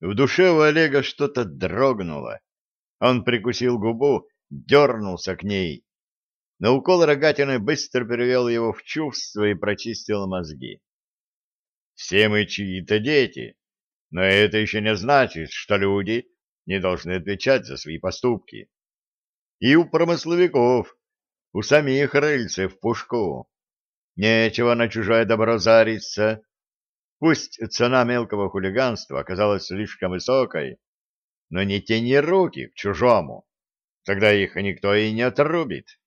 В душе у Олега что-то дрогнуло. Он прикусил губу, дернулся к ней. Но укол рогатины быстро перевел его в чувство и прочистил мозги. Все мы чьи-то дети, но это еще не значит, что люди не должны отвечать за свои поступки. И у промысловиков, у самих рыльцев в пушку. Нечего на чужое добро зариться. Пусть цена мелкого хулиганства оказалась слишком высокой, но не тяни руки к чужому, тогда их никто и не отрубит.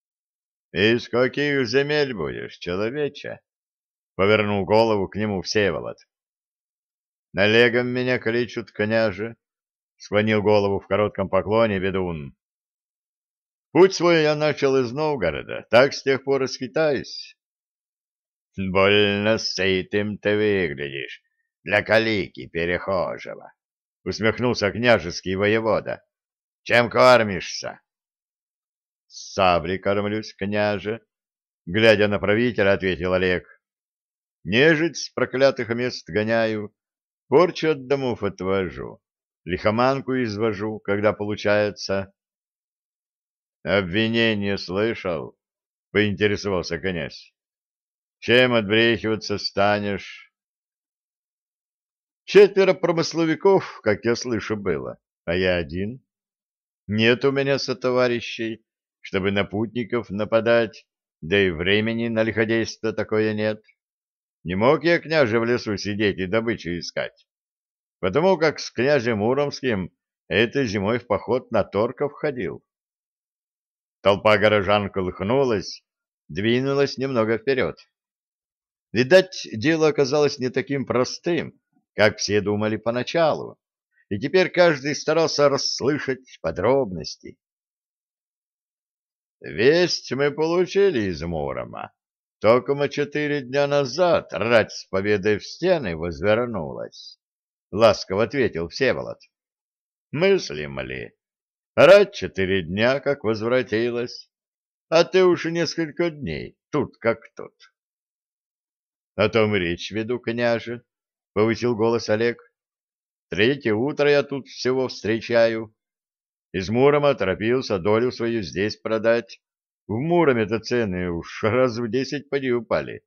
— Из каких земель будешь, человече? — повернул голову к нему Всеволод. — Налегом меня кличут, княже, — склонил голову в коротком поклоне ведун. Путь свой я начал из Новгорода, так с тех пор и скитаюсь. — Больно сытым ты выглядишь для калики перехожего, — усмехнулся княжеский воевода. — Чем кормишься? — С кормлюсь, княже, — глядя на правителя, ответил Олег. — Нежить с проклятых мест гоняю, порчу от домов отвожу, лихоманку извожу, когда получается. — Обвинение слышал? — поинтересовался князь. — Чем отбрехиваться станешь? Четверо промысловиков, как я слышу, было, а я один. Нет у меня сотоварищей, чтобы на путников нападать, да и времени на лиходейство такое нет. Не мог я, княже, в лесу сидеть и добычу искать, потому как с князем Муромским этой зимой в поход на торков ходил. Толпа горожан колыхнулась, двинулась немного вперед. Видать, дело оказалось не таким простым, как все думали поначалу, и теперь каждый старался расслышать подробности. Весть мы получили из Мурома. Только мы четыре дня назад рать с победой в стены возвернулась, — ласково ответил Всеволод. — Мыслим ли? Рать четыре дня, как возвратилась, а ты уж несколько дней, тут как тут. — О том речь веду, княже, — повысил голос Олег. — Третье утро я тут всего встречаю. Из Мурома торопился долю свою здесь продать. В Муроме-то цены уж раз в десять поди упали.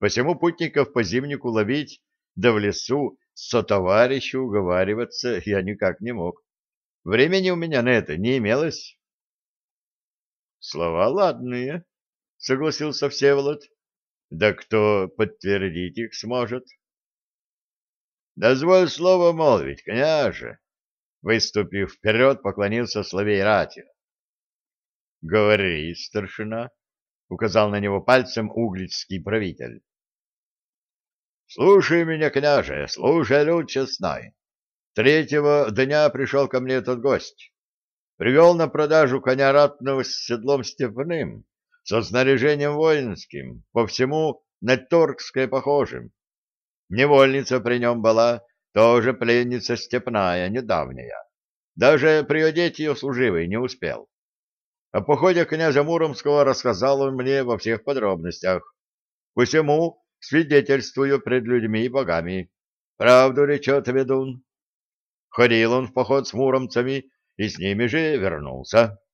Посему путников по зимнику ловить, да в лесу сотоварищу уговариваться я никак не мог. Времени у меня на это не имелось. — Слова ладные, — согласился Всеволод. — Да кто подтвердить их сможет? — Дозволь слово молвить, княже. Выступив вперед, поклонился Славей Рати. — Говори, старшина, — указал на него пальцем углицкий правитель. — Слушай меня, княже, слушай, люд честной. Третьего дня пришел ко мне этот гость. Привел на продажу коня ратного с седлом степным, со снаряжением воинским, по всему на торгское похожим. Невольница при нем была, тоже пленница степная, недавняя. Даже приодеть ее служивый не успел. О походе князя Муромского рассказал он мне во всех подробностях. Посему свидетельствую пред людьми и богами. Правду речет ведун. Ходил он в поход с муромцами и с ними же вернулся. —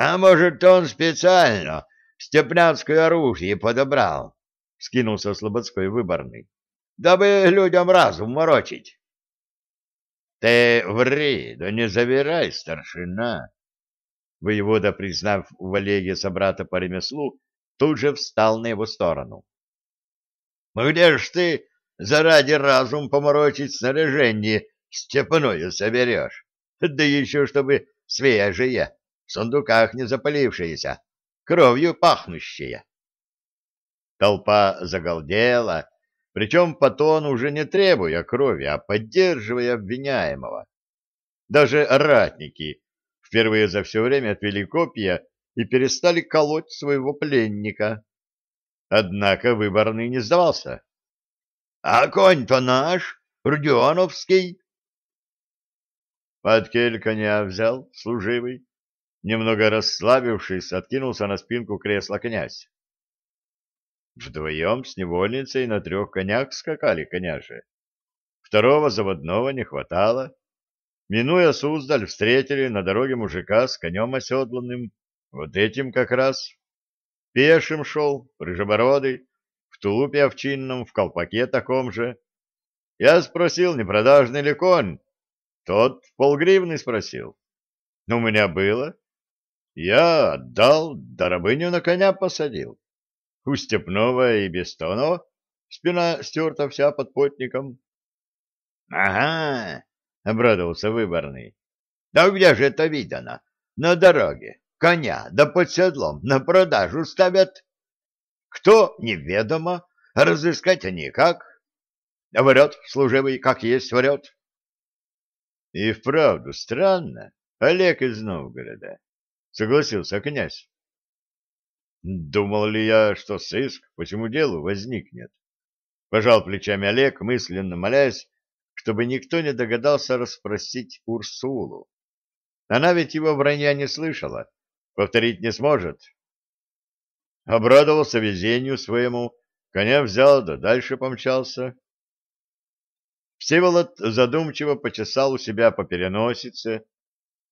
А может, он специально степнянское оружие подобрал? — скинулся Слободской выборный. — Дабы людям разум морочить. — Ты ври, да не завирай, старшина. Воевода, признав в Олеге собрата по ремеслу, тут же встал на его сторону. — Где ж ты заради разум поморочить снаряжение степное соберешь, да еще чтобы свежее, в сундуках не запалившиеся, кровью пахнущие. Толпа загалдела, причем по тону уже не требуя крови, а поддерживая обвиняемого. Даже ратники впервые за все время отвели копья и перестали колоть своего пленника. Однако выборный не сдавался. А конь-то наш, Родионовский. Под кель коня взял, служивый. Немного расслабившись, откинулся на спинку кресла князь. Вдвоем с невольницей на трех конях скакали коняжи. второго заводного не хватало. Минуя Суздаль, встретили на дороге мужика с конем оседланным, вот этим как раз. Пешим шел, рыжебородый, в тулупе овчинном, в колпаке таком же. Я спросил, не продажный ли конь. Тот полгривны спросил. Ну, у меня было. Я отдал, да рабыню на коня посадил. У Степнова и Бестонова спина стерта вся под потником. — Ага, — обрадовался выборный. — Да где же это видано? На дороге. Коня, да под седлом, на продажу ставят. Кто, неведомо, разыскать никак. Врет служивый, как есть врет. И вправду странно, Олег из Новгорода, — согласился князь. Думал ли я, что сыск по всему делу возникнет? Пожал плечами Олег, мысленно молясь, чтобы никто не догадался расспросить Урсулу. Она ведь его вранья не слышала, повторить не сможет. Обрадовался везению своему, коня взял, да дальше помчался. Всеволод задумчиво почесал у себя по переносице,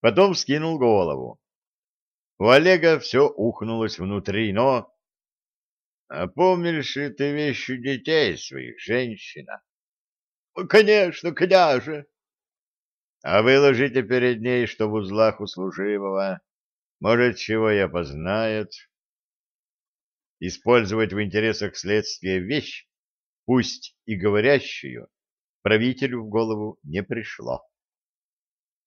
потом скинул голову. У Олега все ухнулось внутри, но... А помнишь ли ты вещи детей своих, женщина? — Конечно, княже. — А выложите перед ней, что в узлах у служивого. Может, чего и опознает. Использовать в интересах следствия вещь, пусть и говорящую, правителю в голову не пришло.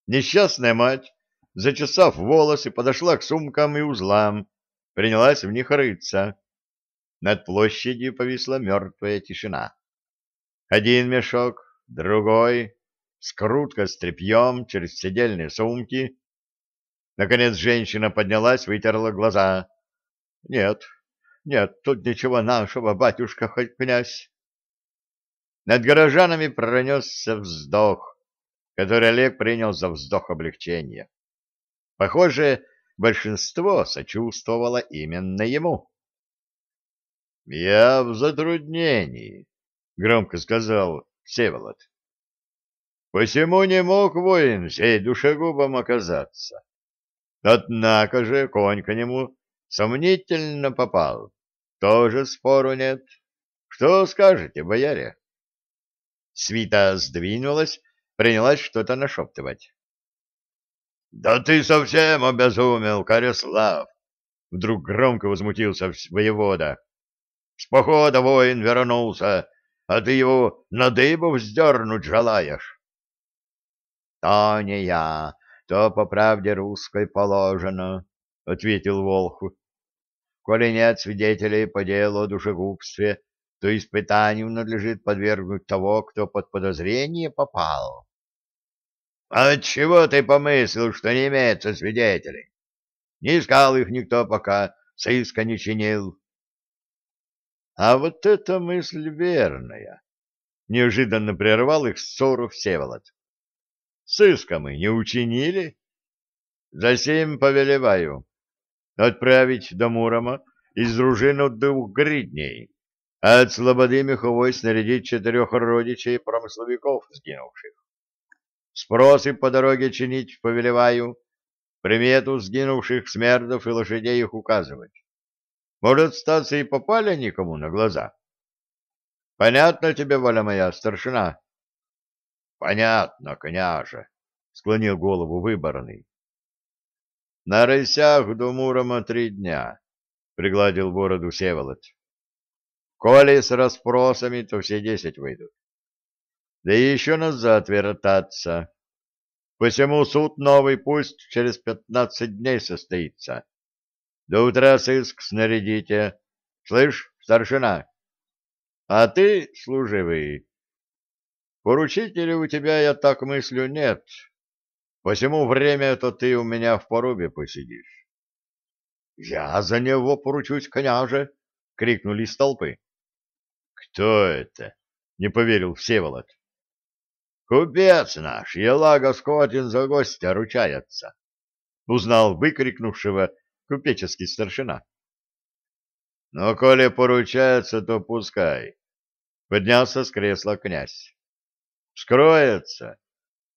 Несчастная мать зачесав волосы, подошла к сумкам и узлам, принялась в них рыться. Над площадью повисла мертвая тишина. Один мешок, другой, скрутка с тряпьем через седельные сумки. Наконец женщина поднялась, вытерла глаза. — Нет, нет, тут ничего нашего, батюшка, хоть князь. Над горожанами пронесся вздох, который Олег принял за вздох облегчения. Похоже, большинство сочувствовало именно ему. — Я в затруднении, — громко сказал Всеволод. — Посему не мог воин сей душегубом оказаться. Однако же конь к нему сомнительно попал. Тоже спору нет. Что скажете, бояре? Свита сдвинулась, принялась что-то нашептывать. — Да ты совсем обезумел, Коряслав! — вдруг громко возмутился воевода. — С похода воин вернулся, а ты его на дыбу вздернуть желаешь. — То не я, то по правде русской положено, — ответил Волх. — Коли нет свидетелей по делу о душегубстве, то испытанию надлежит подвергнуть того, кто под подозрение попал. А отчего ты помыслил, что не имеется свидетелей? Не искал их никто пока, сыска не чинил. А вот эта мысль верная. Неожиданно прервал их ссору Всеволод. Сыска мы не учинили? Засим повелеваю отправить до Мурома из дружины двух гридней, а от слободы меховой снарядить четырех родичей промысловиков сгинувших. Спросы по дороге чинить повелеваю, примету сгинувших смердов и лошадей их указывать. Может, статься и попали никому на глаза. Понятно тебе, воля моя, старшина? Понятно, княже, склонил голову выборный. На рысях до Мурома три дня, пригладил бороду Севолод. Коли с расспросами, то все десять выйдут да и еще назад вертаться. Посему суд новый пусть через пятнадцать дней состоится. До утра сыск снарядите. Слышь, старшина? А ты, служивый, поручителя у тебя, я так мыслю, нет. Посему время это ты у меня в порубе посидишь. — Я за него поручусь, княже! — крикнули из толпы. — Кто это? — не поверил Всеволод. Купец наш, Елага Скотин за гостя ручается, — узнал выкрикнувшего купеческий старшина. — Но коли поручается, то пускай, — поднялся с кресла князь. Скроется.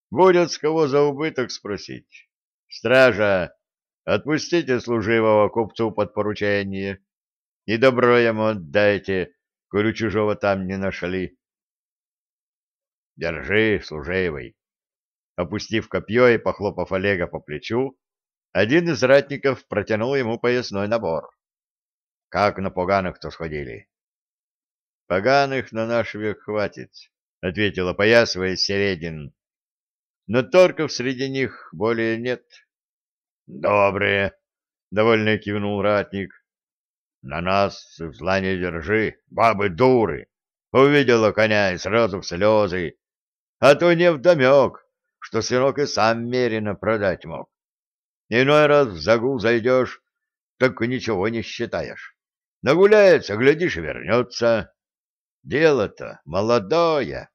Будет с кого за убыток спросить. Стража, отпустите служивого купцу под поручение и добро ему отдайте, коли чужого там не нашли. Держи, служивый. Опустив копье и похлопав Олега по плечу, один из ратников протянул ему поясной набор. Как на поганых-то сходили? — Поганых на наш век хватит, — ответил, опоясываясь Середин. — Но торков среди них более нет. — Добрые, — довольно кивнул ратник. — На нас зла не держи, бабы дуры. Увидела коня и сразу в слезы. А то не вдомек, что сынок и сам меренно продать мог. Иной раз в загул зайдешь, так ничего не считаешь. Нагуляется, глядишь, и вернется. Дело-то молодое.